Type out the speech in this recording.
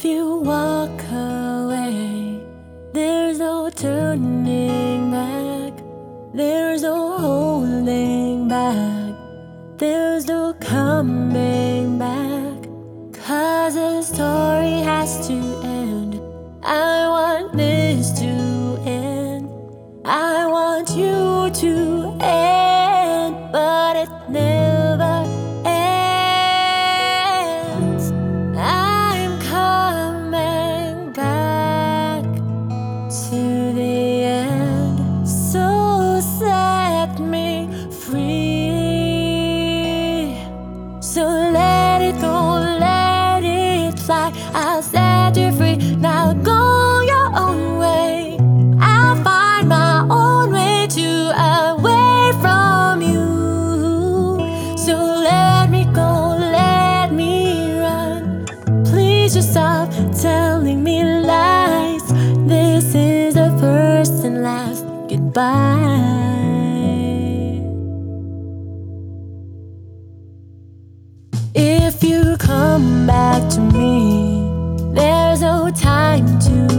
If you walk away, there's no turning back, there's no holding back, there's no coming back. Cause the story has to end. I Now go your own way. I'll find my own way to away from you. So let me go, let me run. Please just stop telling me lies. This is the first and last goodbye. If you come back to me, time to